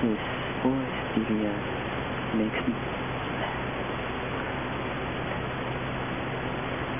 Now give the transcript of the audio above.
His voice, Divya, makes me